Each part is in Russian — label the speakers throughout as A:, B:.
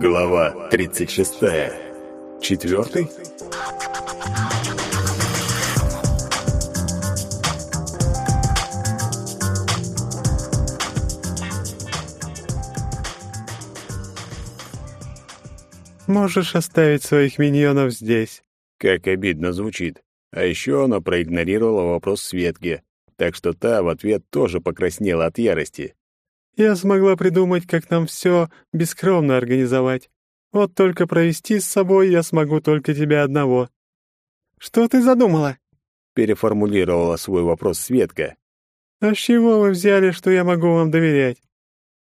A: Глава 36. Четвертый?
B: Можешь оставить своих миньонов здесь.
A: Как обидно звучит. А еще она проигнорировала вопрос Светки, так что та в ответ тоже покраснела от ярости.
B: Я смогла придумать, как нам все бескровно организовать. Вот только провести с собой я смогу только тебя одного. Что ты задумала?
A: Переформулировала свой вопрос Светка.
B: А с чего вы взяли, что я могу вам доверять?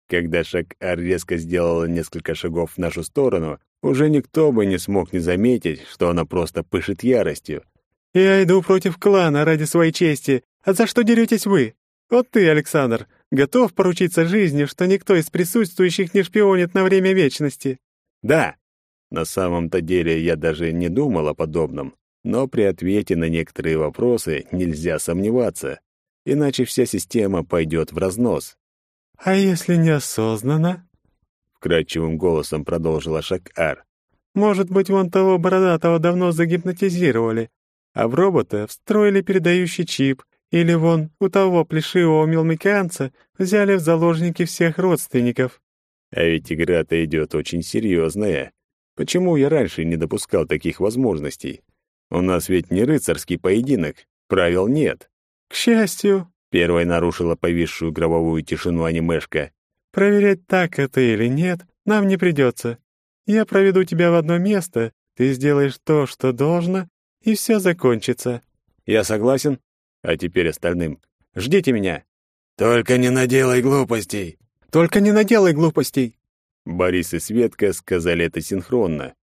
A: Когда Шак-Ар резко сделала несколько шагов в нашу сторону, уже никто бы не смог не заметить, что она просто пышет яростью.
B: «Я иду против клана ради своей чести. А за что деретесь вы? Вот ты, Александр, готов поручиться жизнью, что никто из присутствующих не шпионит на время вечности?»
A: «Да». На самом-то деле я даже не думал о подобном, но при ответе на некоторые вопросы нельзя сомневаться, иначе вся система пойдет в разнос.
B: «А если неосознанно?»
A: Вкрадчивым голосом продолжила Шак-Ар.
B: «Может быть, вон того бородатого давно загипнотизировали, а в робота встроили передающий чип, или вон у того плешивого мелмиканца взяли в заложники всех родственников».
A: А ведь игра-то идет очень серьезная. Почему я раньше не допускал таких возможностей? У нас ведь не рыцарский поединок, правил нет.
B: К счастью,
A: первой нарушила повисшую гробовую тишину анимешка.
B: Проверять, так это или нет, нам не придется. Я проведу тебя в одно место, ты сделаешь то, что должно, и все закончится.
A: Я согласен. А теперь остальным. Ждите меня.
C: Только не наделай глупостей.
B: Только не наделай глупостей.
A: Борис и Светка сказали это синхронно.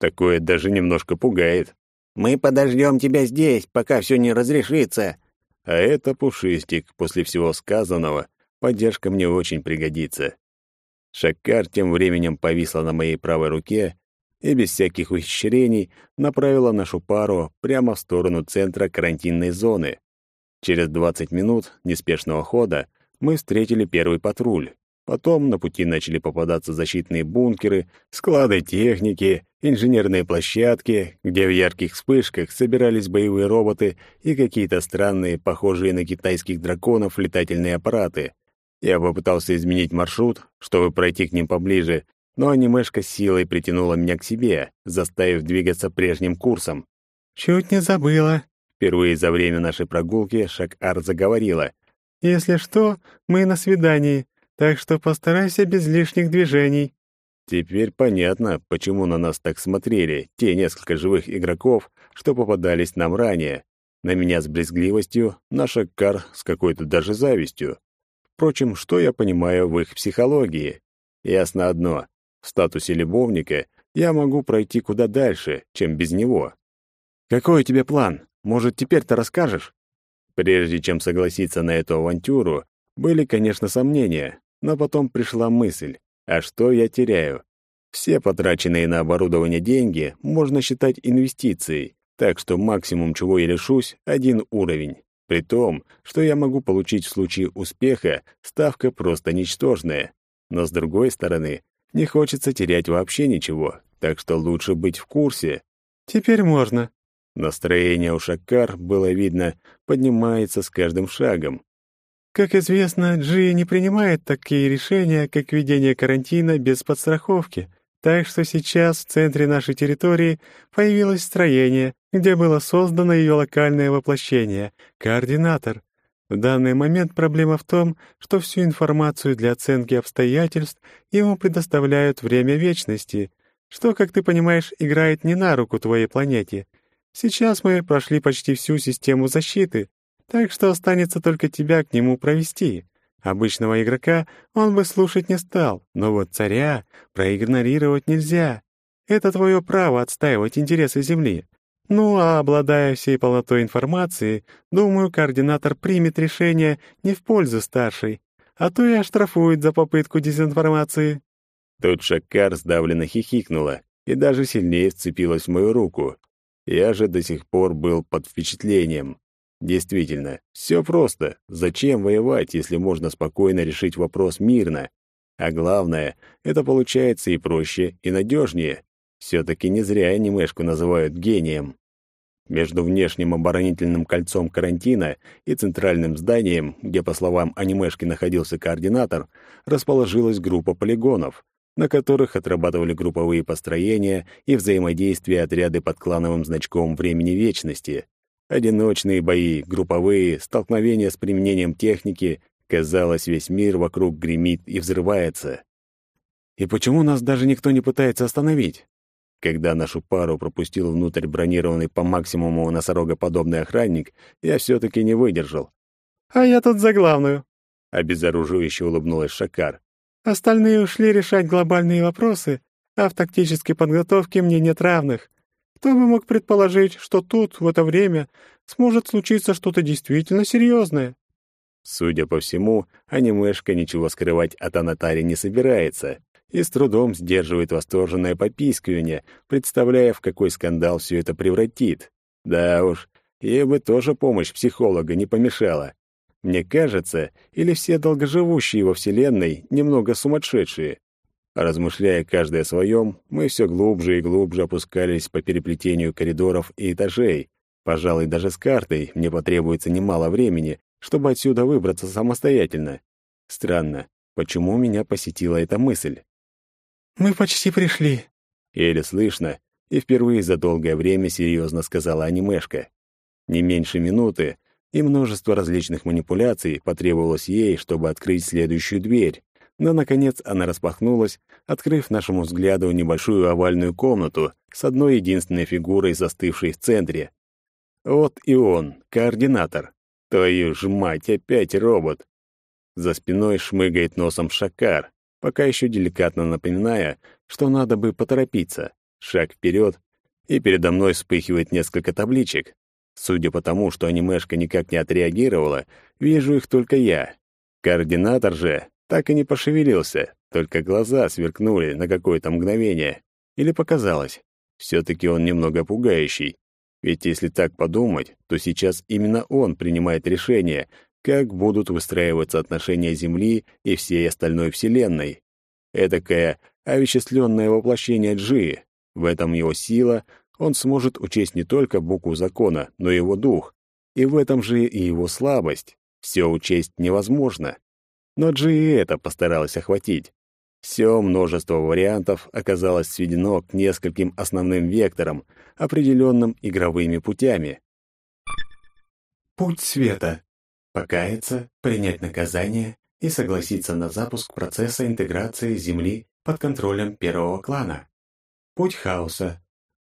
A: Такое даже немножко пугает.
C: Мы подождем тебя здесь, пока все не разрешится.
A: А это Пушистик, после всего сказанного, поддержка мне очень пригодится. Шакар тем временем повисла на моей правой руке и без всяких ухищрений направила нашу пару прямо в сторону центра карантинной зоны. Через 20 минут неспешного хода мы встретили первый патруль. Потом на пути начали попадаться защитные бункеры, склады техники, инженерные площадки, где в ярких вспышках собирались боевые роботы и какие-то странные, похожие на китайских драконов, летательные аппараты. Я попытался изменить маршрут, чтобы пройти к ним поближе, но анимешка силой притянула меня к себе, заставив двигаться прежним курсом.
B: «Чуть не забыла».
A: Впервые за время нашей прогулки Шак-Ар заговорила.
B: «Если что, мы на свидании, так что постарайся без лишних движений».
A: Теперь понятно, почему на нас так смотрели те несколько живых игроков, что попадались нам ранее. На меня с брезгливостью, на Шаккар с какой-то даже завистью. Впрочем, что я понимаю в их психологии? Ясно одно. В статусе любовника я могу пройти куда дальше, чем без него. Какой у тебя план? Может, теперь ты расскажешь? Прежде чем согласиться на эту авантюру, были, конечно, сомнения, но потом пришла мысль, а что я теряю? Все потраченные на оборудование деньги можно считать инвестицией, так что максимум, чего я лишусь, один уровень. При том, что я могу получить в случае успеха, ставка просто ничтожная. Но с другой стороны, не хочется терять вообще ничего, так что лучше быть в курсе.
B: Теперь можно.
A: Настроение у Шакар, было видно, поднимается с каждым шагом.
B: Как известно, Джи не принимает такие решения, как введение карантина без подстраховки, так что сейчас в центре нашей территории появилось строение, где было создано ее локальное воплощение — координатор. В данный момент проблема в том, что всю информацию для оценки обстоятельств ему предоставляют время вечности, что, как ты понимаешь, играет не на руку твоей планете. Сейчас мы прошли почти всю систему защиты, так что останется только тебя к нему провести. Обычного игрока он бы слушать не стал, но вот царя проигнорировать нельзя. Это твое право отстаивать интересы Земли. Ну, а обладая всей полнотой информации, думаю, координатор примет решение не в пользу старшей, а то и оштрафует за попытку дезинформации».
A: Тут Шакар сдавленно хихикнула и даже сильнее сцепилась в мою руку. Я же до сих пор был под впечатлением. Действительно, все просто. Зачем воевать, если можно спокойно решить вопрос мирно? А главное, это получается и проще, и надежнее. Все-таки не зря анимешку называют гением. Между внешним оборонительным кольцом карантина и центральным зданием, где, по словам анимешки, находился координатор, расположилась группа полигонов, на которых отрабатывали групповые построения и взаимодействие отряды под клановым значком времени вечности. Одиночные бои, групповые, столкновения с применением техники, казалось, весь мир вокруг гремит и взрывается. И почему нас даже никто не пытается остановить? Когда нашу пару пропустил внутрь бронированный по максимуму носорогоподобный охранник, я все-таки не выдержал.
B: «А я тут за главную», —
A: обезоруживающе улыбнулась Шакар.
B: «Остальные ушли решать глобальные вопросы, а в тактической подготовке мне нет равных. Кто бы мог предположить, что тут, в это время, сможет случиться что-то действительно серьезное?»
A: Судя по всему, анимешка ничего скрывать от Анатари не собирается и с трудом сдерживает восторженное попискивание, представляя, в какой скандал все это превратит. Да уж, ей бы тоже помощь психолога не помешала. Мне кажется, или все долгоживущие во Вселенной немного сумасшедшие. Размышляя каждый о своем, мы все глубже и глубже опускались по переплетению коридоров и этажей. Пожалуй, даже с картой мне потребуется немало времени, чтобы отсюда выбраться самостоятельно. Странно, почему меня посетила эта мысль?
B: «Мы почти пришли», —
A: еле слышно, и впервые за долгое время серьезно сказала анимешка. Не меньше минуты, и множество различных манипуляций потребовалось ей, чтобы открыть следующую дверь. Но, наконец, она распахнулась, открыв нашему взгляду небольшую овальную комнату с одной единственной фигурой, застывшей в центре. Вот и он, координатор. Твою ж мать, опять робот. За спиной шмыгает носом шакар, пока еще деликатно напоминая, что надо бы поторопиться. Шаг вперед, и передо мной вспыхивает несколько табличек. Судя по тому, что анимешка никак не отреагировала, вижу их только я. Координатор же так и не пошевелился, только глаза сверкнули на какое-то мгновение. Или показалось. Все-таки он немного пугающий. Ведь если так подумать, то сейчас именно он принимает решение, как будут выстраиваться отношения Земли и всей остальной Вселенной. Этакое овеществленное воплощение Джи. В этом его сила, он сможет учесть не только букву закона, но и его дух. И в этом же и его слабость. Все учесть невозможно. Но Джи и это постаралась охватить. Все множество вариантов оказалось сведено к нескольким основным векторам, определенным игровыми путями.
D: Путь света покаяться, принять наказание и согласиться на запуск процесса интеграции Земли под контролем первого клана. Путь хаоса.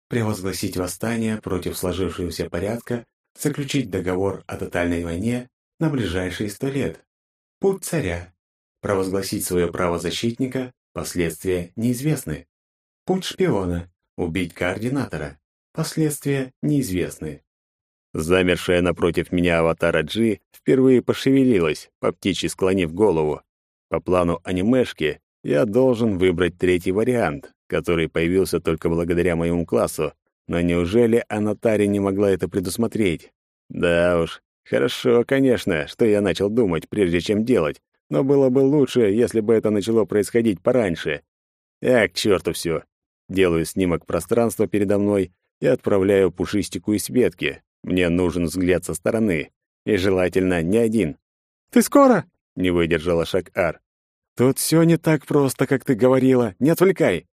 D: Превозгласить восстание против сложившегося порядка, заключить договор о тотальной войне на ближайшие сто лет. Путь царя. Провозгласить свое право защитника, последствия неизвестны. Путь шпиона. Убить координатора. Последствия неизвестны.
A: Замершая напротив меня аватара Джи впервые пошевелилась, по птичьи склонив голову. По плану анимешки я должен выбрать третий вариант, который появился только благодаря моему классу. Но неужели Анатари не могла это предусмотреть? Да уж, хорошо, конечно, что я начал думать, прежде чем делать, но было бы лучше, если бы это начало происходить пораньше. А, к черту все. Делаю снимок пространства передо мной и отправляю Пушистику и Светке, мне нужен взгляд со стороны, и желательно не один.
B: «Ты скоро?»
A: — не выдержала Шак-Ар.
B: «Тут все не так просто, как ты говорила. Не отвлекай!»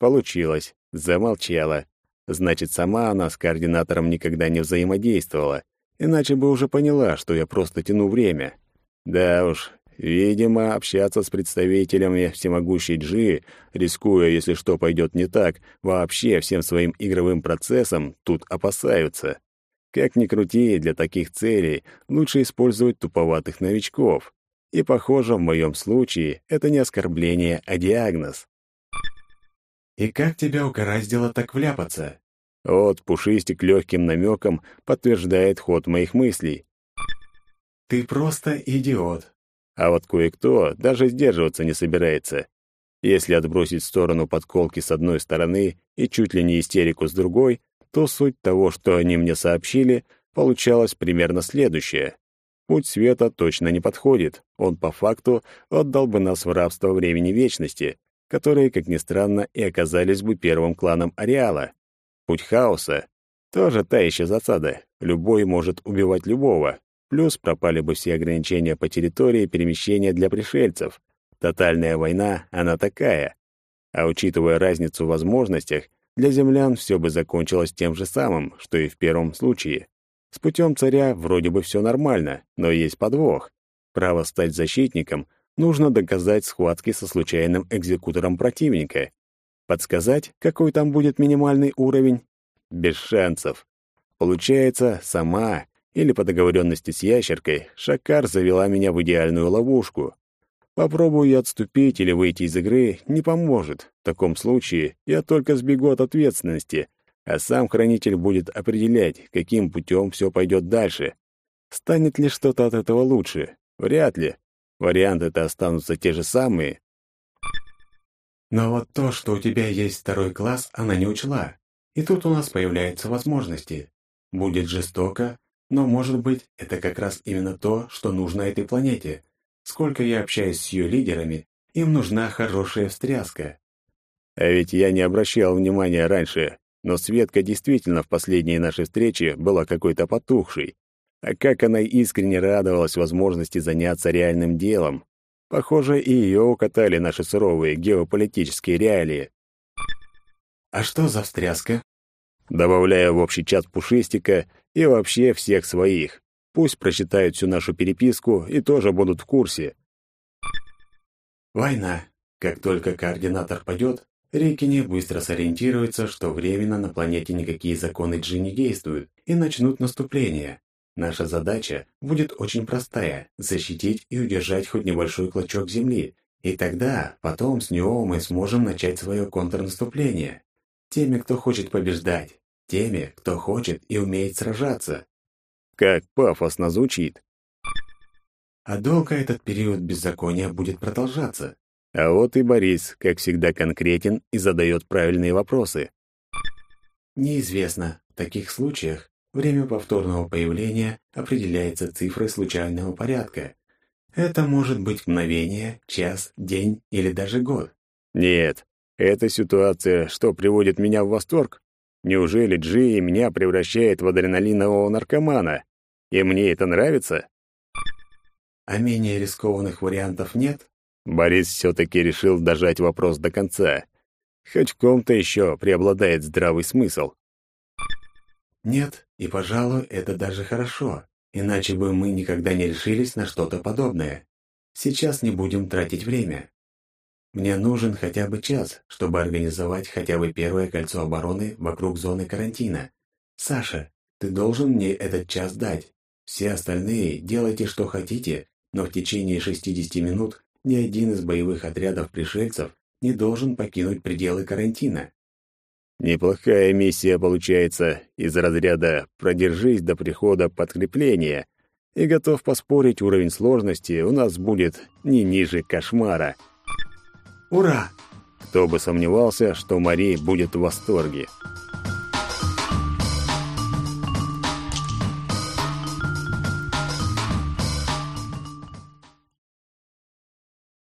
A: Получилось. Замолчала. Значит, сама она с координатором никогда не взаимодействовала, иначе бы уже поняла, что я просто тяну время. Да уж, видимо, общаться с представителями всемогущей Джи, рискуя, если что пойдет не так, вообще всем своим игровым процессом тут опасаются. Как ни крути, для таких целей лучше использовать туповатых новичков. И, похоже, в моем случае это не оскорбление, а диагноз.
D: «И как тебя угораздило так вляпаться?»
A: Вот Пушистик легким намеком подтверждает ход моих мыслей.
D: «Ты просто идиот».
A: А вот кое-кто даже сдерживаться не собирается. Если отбросить в сторону подколки с одной стороны и чуть ли не истерику с другой, то суть того, что они мне сообщили, получалась примерно следующая. Путь света точно не подходит. Он по факту отдал бы нас в рабство времени вечности, которые, как ни странно, и оказались бы первым кланом ареала. Путь хаоса тоже та еще засада. Любой может убивать любого. Плюс пропали бы все ограничения по территории перемещения для пришельцев. Тотальная война, она такая. А учитывая разницу в возможностях, для землян все бы закончилось тем же самым, что и в первом случае. С путем царя вроде бы все нормально, но есть подвох. Право стать защитником нужно доказать схватки со случайным экзекутором противника. Подсказать, какой там будет минимальный уровень? Без шансов. Получается, сама или по договоренности с ящеркой Шакар завела меня в идеальную ловушку. Попробую я отступить или выйти из игры, не поможет. В таком случае я только сбегу от ответственности, а сам хранитель будет определять, каким путем все пойдет дальше. Станет ли что-то от этого лучше? Вряд ли. Варианты-то останутся те же самые.
D: Но вот то, что у тебя есть второй класс, она не учла. И тут у нас появляются возможности. Будет жестоко, но, может быть, это как раз именно то, что нужно этой планете. Сколько я общаюсь с ее лидерами, им нужна хорошая встряска.
A: А ведь я не обращал внимания раньше, но Светка действительно в последней нашей встрече была какой-то потухшей. А как она искренне радовалась возможности заняться реальным делом. Похоже, и ее укатали наши суровые геополитические реалии.
D: «А что за встряска?»
A: Добавляю в общий чат Пушистика и вообще всех своих. Пусть прочитают всю нашу переписку и тоже будут в курсе.
D: «Война. Как только координатор падет, Рикини быстро сориентируется, что временно на планете никакие законы Джи не действуют, и начнут наступление. Наша задача будет очень простая – защитить и удержать хоть небольшой клочок земли, и тогда, потом с него мы сможем начать свое контрнаступление. Теми, кто хочет побеждать, теми, кто хочет и умеет сражаться.
A: Как пафосно звучит.
D: А долго этот период беззакония будет продолжаться?
A: А вот и Борис, как всегда, конкретен и задает правильные вопросы.
D: Неизвестно. В таких случаях время повторного появления определяется цифрой случайного порядка. Это может быть мгновение, час, день или даже год.
A: Нет, эта ситуация, что приводит меня в восторг? Неужели Джи меня превращает в адреналинового наркомана? И мне это нравится?
D: А менее рискованных вариантов нет?
A: Борис все-таки решил дожать вопрос до конца. Хоть в ком-то еще преобладает здравый смысл.
D: Нет, и, пожалуй, это даже хорошо. Иначе бы мы никогда не решились на что-то подобное. Сейчас не будем тратить время. Мне нужен хотя бы час, чтобы организовать хотя бы первое кольцо обороны вокруг зоны карантина. Саша, ты должен мне этот час дать. Все остальные делайте, что хотите, но в течение 60 минут ни один из боевых отрядов пришельцев не должен покинуть пределы карантина.
A: Неплохая миссия получается из разряда «продержись до прихода подкрепления», и готов поспорить, уровень сложности у нас будет не ниже кошмара.
D: Ура!
A: Кто бы сомневался, что Мария будет в восторге.